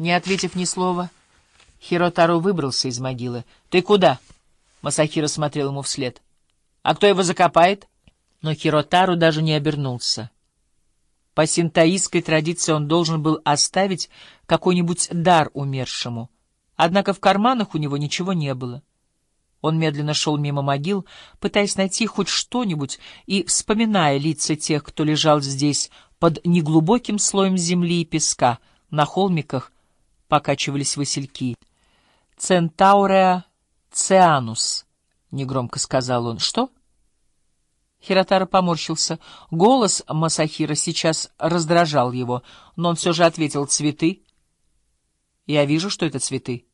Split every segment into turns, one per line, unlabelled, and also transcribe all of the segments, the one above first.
Не ответив ни слова, Хиротару выбрался из могилы. — Ты куда? — Масахира смотрел ему вслед. — А кто его закопает? Но Хиротару даже не обернулся. По синтаистской традиции он должен был оставить какой-нибудь дар умершему. Однако в карманах у него ничего не было. Он медленно шел мимо могил, пытаясь найти хоть что-нибудь и вспоминая лица тех, кто лежал здесь под неглубоким слоем земли и песка, на холмиках покачивались васильки. «Центауреа цианус», — негромко сказал он. «Что?» Хиротара поморщился. Голос Масахира сейчас раздражал его, но он все же ответил «цветы». «Я вижу, что это цветы».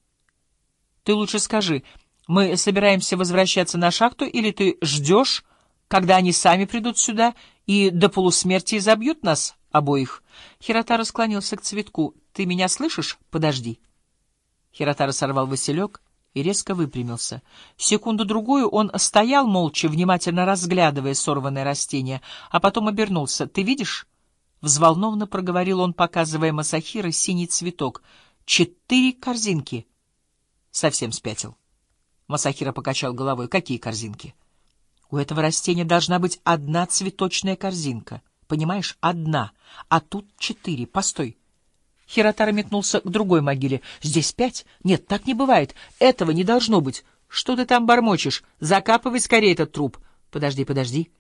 «Ты лучше скажи, мы собираемся возвращаться на шахту, или ты ждешь, когда они сами придут сюда и до полусмерти забьют нас обоих?» Хиротара склонился к цветку. «Ты меня слышишь? Подожди». Хиротара сорвал василек и резко выпрямился. Секунду-другую он стоял молча, внимательно разглядывая сорванное растение, а потом обернулся. «Ты видишь?» — взволнованно проговорил он, показывая Масахира синий цветок. «Четыре корзинки!» Совсем спятил. Масахира покачал головой. «Какие корзинки?» «У этого растения должна быть одна цветочная корзинка. Понимаешь, одна. А тут четыре. Постой!» Хиротара метнулся к другой могиле. «Здесь пять? Нет, так не бывает. Этого не должно быть. Что ты там бормочешь? Закапывай скорее этот труп. Подожди, подожди».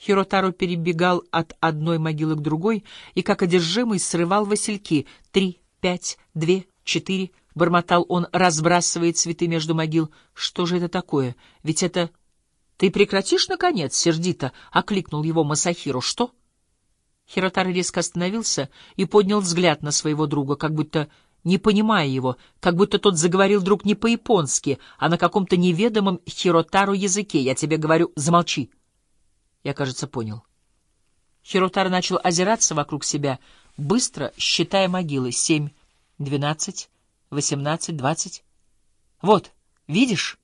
Хиротару перебегал от одной могилы к другой и, как одержимый, срывал васильки. «Три, пять, две, четыре...» — бормотал он, разбрасывая цветы между могил. «Что же это такое? Ведь это...» «Ты прекратишь, наконец?» — сердито окликнул его Масахиру. «Что?» Хиротар резко остановился и поднял взгляд на своего друга, как будто не понимая его, как будто тот заговорил вдруг не по-японски, а на каком-то неведомом Хиротару языке. Я тебе говорю, замолчи. Я, кажется, понял. Хиротар начал озираться вокруг себя, быстро считая могилы. Семь, двенадцать, восемнадцать, двадцать. Вот, видишь?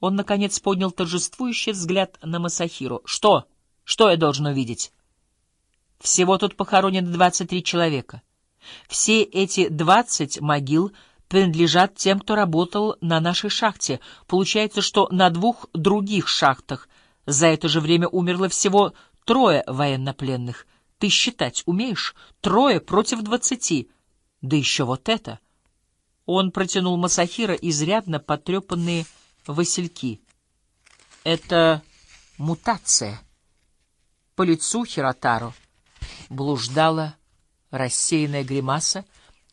Он, наконец, поднял торжествующий взгляд на Масахиру. Что? Что я должен увидеть? Всего тут похоронено 23 человека. Все эти 20 могил принадлежат тем, кто работал на нашей шахте. Получается, что на двух других шахтах за это же время умерло всего трое военнопленных. Ты считать умеешь? Трое против двадцати. Да еще вот это. Он протянул Масахира изрядно потрепанные васильки. Это мутация. По лицу Хиротару блуждала рассеянная гримаса,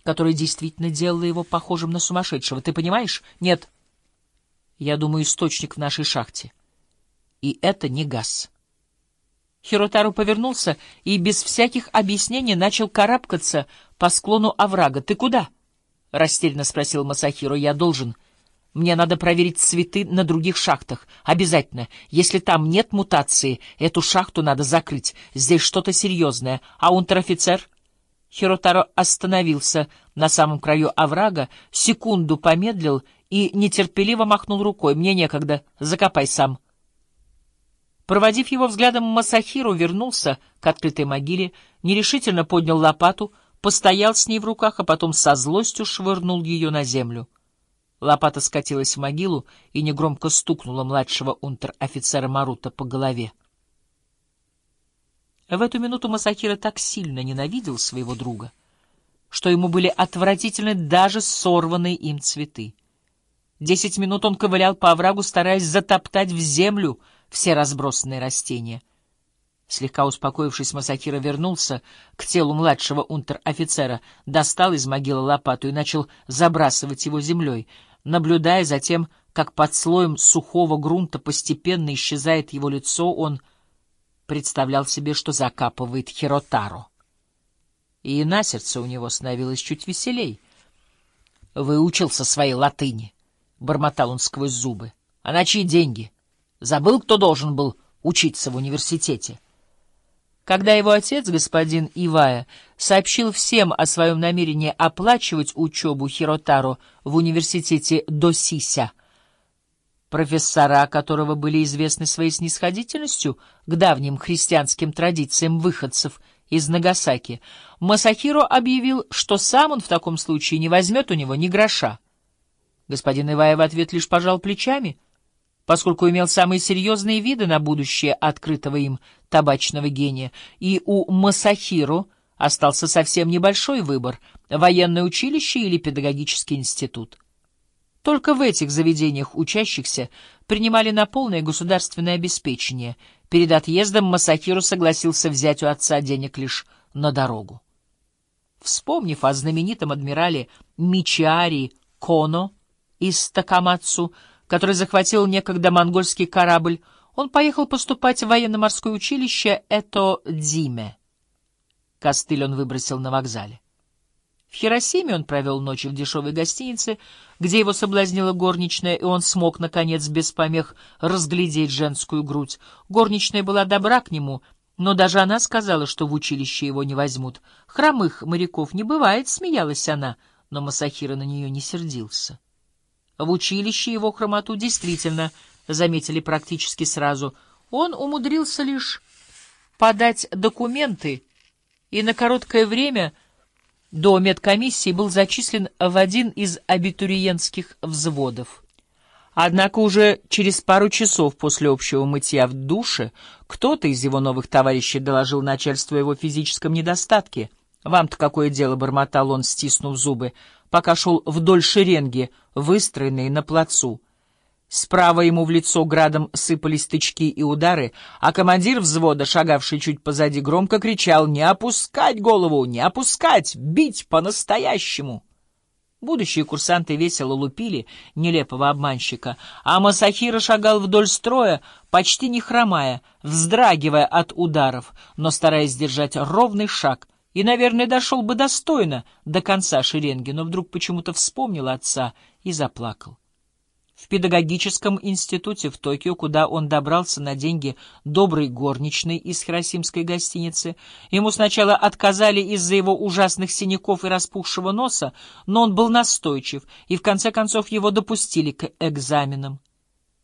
которая действительно делала его похожим на сумасшедшего. Ты понимаешь? Нет. Я думаю, источник в нашей шахте. И это не газ. Хиротару повернулся и без всяких объяснений начал карабкаться по склону оврага. «Ты куда?» — растерянно спросил Масахиро. «Я должен...» Мне надо проверить цветы на других шахтах. Обязательно. Если там нет мутации, эту шахту надо закрыть. Здесь что-то серьезное. А унтер-офицер? Хиротаро остановился на самом краю оврага, секунду помедлил и нетерпеливо махнул рукой. Мне некогда. Закопай сам. Проводив его взглядом, Масахиру вернулся к открытой могиле, нерешительно поднял лопату, постоял с ней в руках, а потом со злостью швырнул ее на землю. Лопата скатилась в могилу и негромко стукнула младшего унтер-офицера Марута по голове. В эту минуту Масахира так сильно ненавидел своего друга, что ему были отвратительны даже сорванные им цветы. Десять минут он ковылял по оврагу, стараясь затоптать в землю все разбросанные растения. Слегка успокоившись, Масахира вернулся к телу младшего унтер-офицера, достал из могилы лопату и начал забрасывать его землей, наблюдая за тем, как под слоем сухого грунта постепенно исчезает его лицо, он представлял себе, что закапывает Хиротаро. И на сердце у него становилось чуть веселей. «Выучился своей латыни», — бормотал он сквозь зубы. «А на чьи деньги? Забыл, кто должен был учиться в университете?» Когда его отец, господин Ивая, сообщил всем о своем намерении оплачивать учебу Хиротаро в университете Досися, профессора которого были известны своей снисходительностью к давним христианским традициям выходцев из Нагасаки, Масахиро объявил, что сам он в таком случае не возьмет у него ни гроша. Господин Ивай в ответ лишь пожал плечами, поскольку имел самые серьезные виды на будущее открытого им табачного гения, и у Масахиро остался совсем небольшой выбор — военное училище или педагогический институт. Только в этих заведениях учащихся принимали на полное государственное обеспечение. Перед отъездом Масахиру согласился взять у отца денег лишь на дорогу. Вспомнив о знаменитом адмирале Мичиари Коно из Такамацу, который захватил некогда монгольский корабль, он поехал поступать в военно-морское училище Это-Диме. Костыль он выбросил на вокзале. В Хиросиме он провел ночь в дешевой гостинице, где его соблазнила горничная, и он смог, наконец, без помех разглядеть женскую грудь. Горничная была добра к нему, но даже она сказала, что в училище его не возьмут. Хромых моряков не бывает, смеялась она, но Масахира на нее не сердился. В училище его хромоту действительно заметили практически сразу. Он умудрился лишь подать документы и на короткое время — до медкомиссии был зачислен в один из абитуриентских взводов. Однако уже через пару часов после общего мытья в душе кто-то из его новых товарищей доложил начальству о его физическом недостатке. «Вам-то какое дело?» — бормотал он, стиснув зубы, пока шел вдоль шеренги, выстроенной на плацу. Справа ему в лицо градом сыпались тычки и удары, а командир взвода, шагавший чуть позади, громко кричал «Не опускать голову! Не опускать! Бить по-настоящему!» Будущие курсанты весело лупили нелепого обманщика, а Масахира шагал вдоль строя, почти не хромая, вздрагивая от ударов, но стараясь держать ровный шаг, и, наверное, дошел бы достойно до конца шеренги, но вдруг почему-то вспомнил отца и заплакал. В педагогическом институте в Токио, куда он добрался на деньги доброй горничной из хиросимской гостиницы, ему сначала отказали из-за его ужасных синяков и распухшего носа, но он был настойчив, и в конце концов его допустили к экзаменам.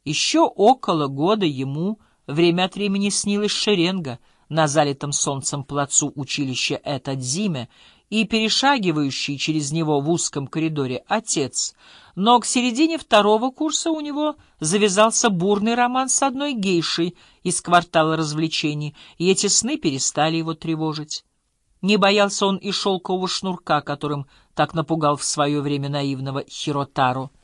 Еще около года ему время от времени снилась шеренга на залитом солнцем плацу училища Этадзиме, и перешагивающий через него в узком коридоре отец, но к середине второго курса у него завязался бурный роман с одной гейшей из квартала развлечений, и эти сны перестали его тревожить. Не боялся он и шелкового шнурка, которым так напугал в свое время наивного Хиротару.